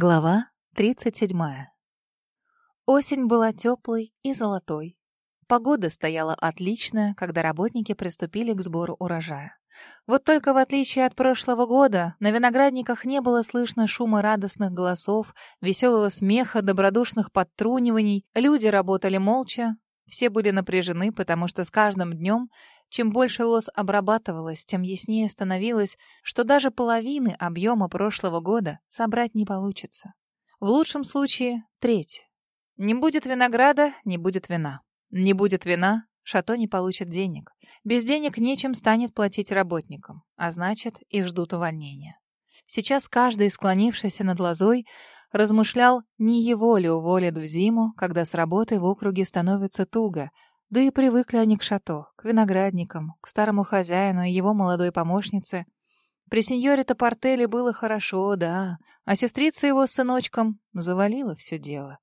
Глава 37. Осень была теплой и золотой. Погода стояла отличная, когда работники приступили к сбору урожая. Вот только в отличие от прошлого года, на виноградниках не было слышно шума радостных голосов, веселого смеха, добродушных подтруниваний. Люди работали молча, все были напряжены, потому что с каждым днем чем больше лос обрабатывалось, тем яснее становилось, что даже половины объема прошлого года собрать не получится. В лучшем случае — треть. Не будет винограда — не будет вина. Не будет вина — шато не получит денег. Без денег нечем станет платить работникам, а значит, их ждут увольнения. Сейчас каждый, склонившийся над лозой, размышлял, не его ли уволят в зиму, когда с работы в округе становится туго — да и привыкли они к шато, к виноградникам, к старому хозяину и его молодой помощнице. При сеньоре-то Портеле было хорошо, да, а сестрица его с сыночком завалила все дело.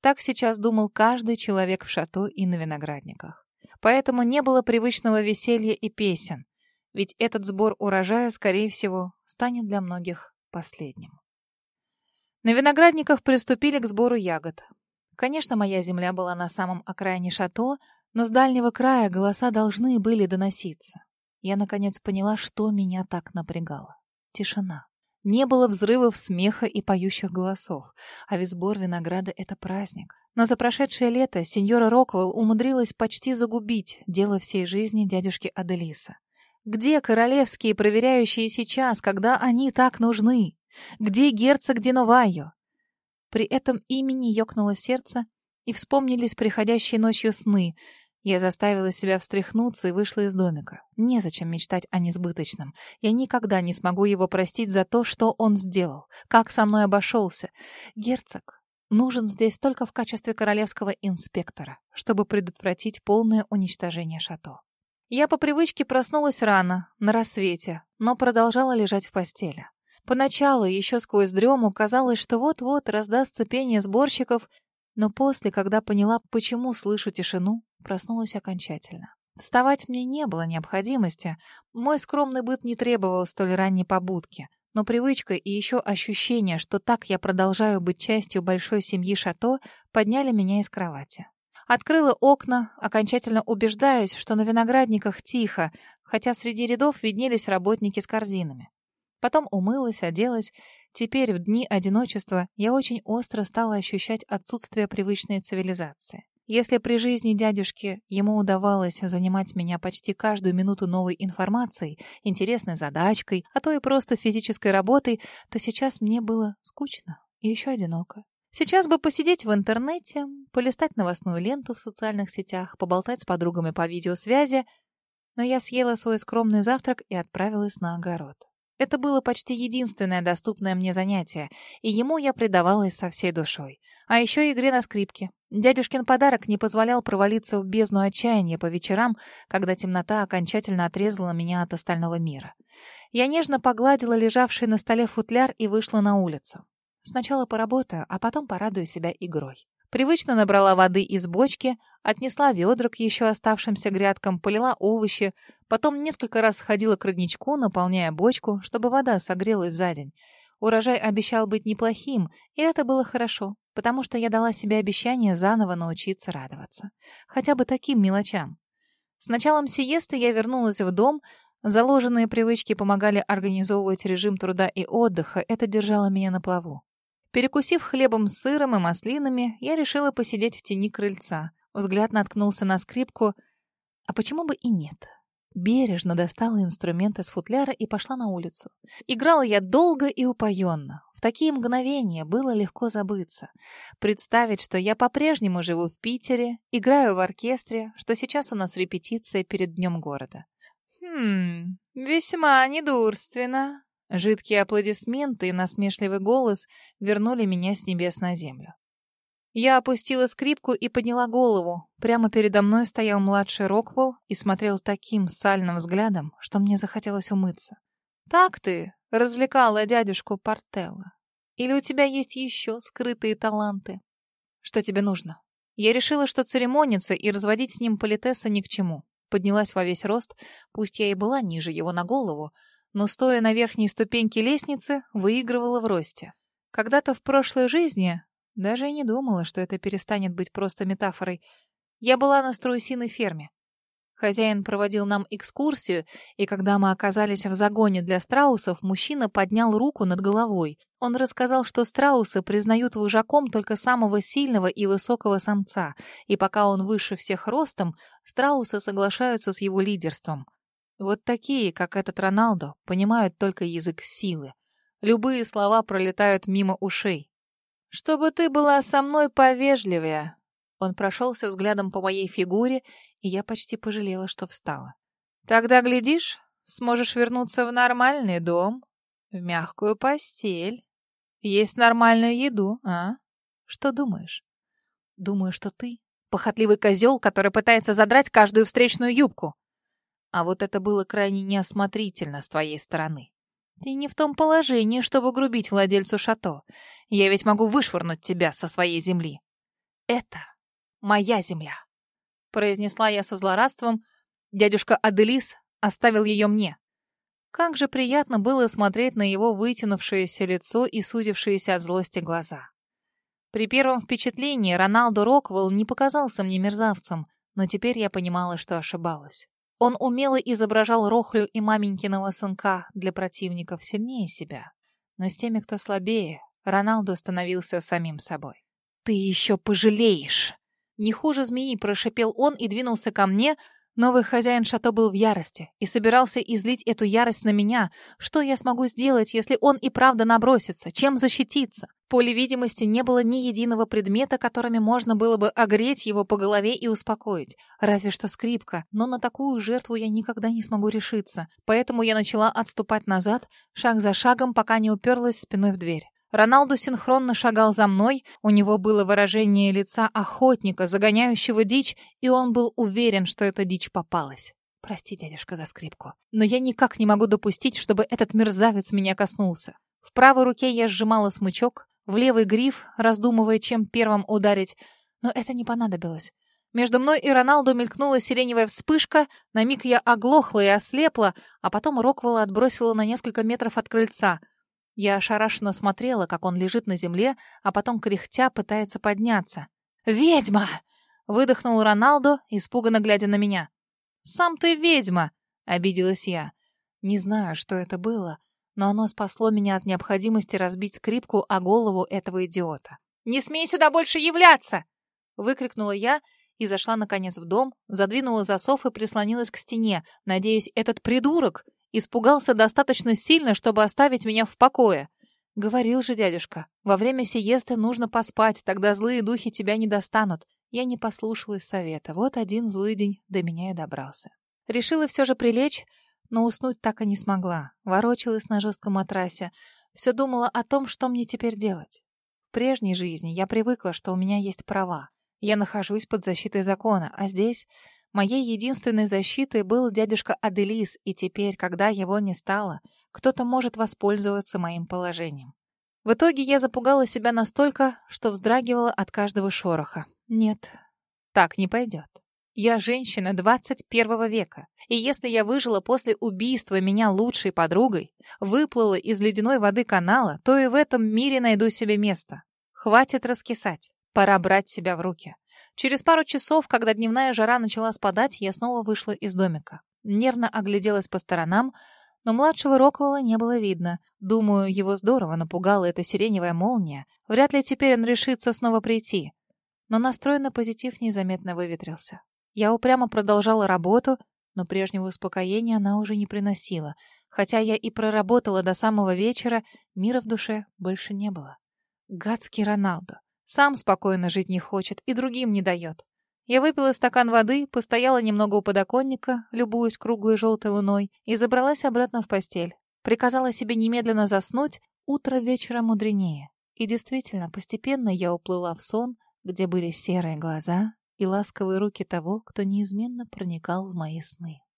Так сейчас думал каждый человек в шато и на виноградниках. Поэтому не было привычного веселья и песен, ведь этот сбор урожая, скорее всего, станет для многих последним. На виноградниках приступили к сбору ягод. Конечно, моя земля была на самом окраине шато, но с дальнего края голоса должны были доноситься. Я, наконец, поняла, что меня так напрягало. Тишина. Не было взрывов смеха и поющих голосов. А ведь сбор винограда — это праздник. Но за прошедшее лето сеньора Роквелл умудрилась почти загубить дело всей жизни дядюшки Аделиса. Где королевские проверяющие сейчас, когда они так нужны? Где герцог Диновайо? При этом имени ёкнуло сердце, и вспомнились приходящие ночью сны — я заставила себя встряхнуться и вышла из домика. Незачем мечтать о несбыточном. Я никогда не смогу его простить за то, что он сделал, как со мной обошелся. Герцог нужен здесь только в качестве королевского инспектора, чтобы предотвратить полное уничтожение шато. Я по привычке проснулась рано, на рассвете, но продолжала лежать в постели. Поначалу, еще сквозь дрему, казалось, что вот-вот раздастся пение сборщиков, но после, когда поняла, почему слышу тишину, проснулась окончательно. Вставать мне не было необходимости. Мой скромный быт не требовал столь ранней побудки. Но привычка и еще ощущение, что так я продолжаю быть частью большой семьи Шато, подняли меня из кровати. Открыла окна, окончательно убеждаюсь, что на виноградниках тихо, хотя среди рядов виднелись работники с корзинами. Потом умылась, оделась. Теперь, в дни одиночества, я очень остро стала ощущать отсутствие привычной цивилизации. Если при жизни дядюшки ему удавалось занимать меня почти каждую минуту новой информацией, интересной задачкой, а то и просто физической работой, то сейчас мне было скучно и еще одиноко. Сейчас бы посидеть в интернете, полистать новостную ленту в социальных сетях, поболтать с подругами по видеосвязи, но я съела свой скромный завтрак и отправилась на огород. Это было почти единственное доступное мне занятие, и ему я предавалась со всей душой. А еще игре на скрипке. Дядюшкин подарок не позволял провалиться в бездну отчаяния по вечерам, когда темнота окончательно отрезала меня от остального мира. Я нежно погладила лежавший на столе футляр и вышла на улицу. Сначала поработаю, а потом порадую себя игрой. Привычно набрала воды из бочки, отнесла ведра к еще оставшимся грядкам, полила овощи, потом несколько раз ходила к родничку, наполняя бочку, чтобы вода согрелась за день. Урожай обещал быть неплохим, и это было хорошо, потому что я дала себе обещание заново научиться радоваться. Хотя бы таким мелочам. С началом сиесты я вернулась в дом, заложенные привычки помогали организовывать режим труда и отдыха, это держало меня на плаву. Перекусив хлебом с сыром и маслинами, я решила посидеть в тени крыльца. Взгляд наткнулся на скрипку. А почему бы и нет? Бережно достала инструменты с футляра и пошла на улицу. Играла я долго и упоенно. В такие мгновения было легко забыться. Представить, что я по-прежнему живу в Питере, играю в оркестре, что сейчас у нас репетиция перед Днем города. «Хм, весьма недурственно», Жидкие аплодисменты и насмешливый голос вернули меня с небес на землю. Я опустила скрипку и подняла голову. Прямо передо мной стоял младший Роквелл и смотрел таким сальным взглядом, что мне захотелось умыться. «Так ты развлекала дядюшку Портелла? Или у тебя есть еще скрытые таланты? Что тебе нужно?» Я решила, что церемониться и разводить с ним политеса ни к чему. Поднялась во весь рост, пусть я и была ниже его на голову, но, стоя на верхней ступеньке лестницы, выигрывала в росте. Когда-то в прошлой жизни, даже и не думала, что это перестанет быть просто метафорой, я была на страусиной ферме. Хозяин проводил нам экскурсию, и когда мы оказались в загоне для страусов, мужчина поднял руку над головой. Он рассказал, что страусы признают вожаком только самого сильного и высокого самца, и пока он выше всех ростом, страусы соглашаются с его лидерством. Вот такие, как этот Роналдо, понимают только язык силы. Любые слова пролетают мимо ушей. «Чтобы ты была со мной повежливее», он прошелся взглядом по моей фигуре, и я почти пожалела, что встала. «Тогда, глядишь, сможешь вернуться в нормальный дом, в мягкую постель, есть нормальную еду, а? Что думаешь?» «Думаю, что ты — похотливый козел, который пытается задрать каждую встречную юбку. А вот это было крайне неосмотрительно с твоей стороны. Ты не в том положении, чтобы грубить владельцу шато. Я ведь могу вышвырнуть тебя со своей земли. Это моя земля», — произнесла я со злорадством. Дядюшка Аделис оставил ее мне. Как же приятно было смотреть на его вытянувшееся лицо и сузившиеся от злости глаза. При первом впечатлении Роналдо Роквелл не показался мне мерзавцем, но теперь я понимала, что ошибалась. Он умело изображал Рохлю и маменькиного сынка для противников сильнее себя. Но с теми, кто слабее, Роналдо становился самим собой. «Ты еще пожалеешь!» Не хуже змеи прошипел он и двинулся ко мне. Новый хозяин шато был в ярости и собирался излить эту ярость на меня. Что я смогу сделать, если он и правда набросится? Чем защититься? Поле видимости не было ни единого предмета, которыми можно было бы огреть его по голове и успокоить. Разве что скрипка, но на такую жертву я никогда не смогу решиться. Поэтому я начала отступать назад, шаг за шагом, пока не уперлась спиной в дверь. Роналду синхронно шагал за мной, у него было выражение лица охотника, загоняющего дичь, и он был уверен, что эта дичь попалась. Прости, дядюшка, за скрипку. Но я никак не могу допустить, чтобы этот мерзавец меня коснулся. В правой руке я сжимала смычок, в левый гриф, раздумывая, чем первым ударить, но это не понадобилось. Между мной и Роналду мелькнула сиреневая вспышка, на миг я оглохла и ослепла, а потом Роквелла отбросила на несколько метров от крыльца — я ошарашенно смотрела, как он лежит на земле, а потом кряхтя пытается подняться. «Ведьма!» — выдохнул Роналдо, испуганно глядя на меня. «Сам ты ведьма!» — обиделась я. Не знаю, что это было, но оно спасло меня от необходимости разбить скрипку о голову этого идиота. «Не смей сюда больше являться!» — выкрикнула я и зашла, наконец, в дом, задвинула засов и прислонилась к стене. Надеюсь, этот придурок Испугался достаточно сильно, чтобы оставить меня в покое. Говорил же дядюшка, во время сиесты нужно поспать, тогда злые духи тебя не достанут. Я не послушалась совета. Вот один злый день до меня и добрался. Решила все же прилечь, но уснуть так и не смогла. Ворочалась на жестком матрасе. Все думала о том, что мне теперь делать. В прежней жизни я привыкла, что у меня есть права. Я нахожусь под защитой закона, а здесь Моей единственной защитой был дядюшка Аделис, и теперь, когда его не стало, кто-то может воспользоваться моим положением. В итоге я запугала себя настолько, что вздрагивала от каждого шороха. Нет, так не пойдет. Я женщина 21 века, и если я выжила после убийства меня лучшей подругой, выплыла из ледяной воды канала, то и в этом мире найду себе место. Хватит раскисать, пора брать себя в руки. Через пару часов, когда дневная жара начала спадать, я снова вышла из домика. Нервно огляделась по сторонам, но младшего Роквелла не было видно. Думаю, его здорово напугала эта сиреневая молния. Вряд ли теперь он решится снова прийти. Но настрой на позитив незаметно выветрился. Я упрямо продолжала работу, но прежнего успокоения она уже не приносила. Хотя я и проработала до самого вечера, мира в душе больше не было. Гадский Роналдо. Сам спокойно жить не хочет и другим не дает. Я выпила стакан воды, постояла немного у подоконника, любуясь круглой желтой луной, и забралась обратно в постель. Приказала себе немедленно заснуть, утро вечера мудренее. И действительно, постепенно я уплыла в сон, где были серые глаза и ласковые руки того, кто неизменно проникал в мои сны.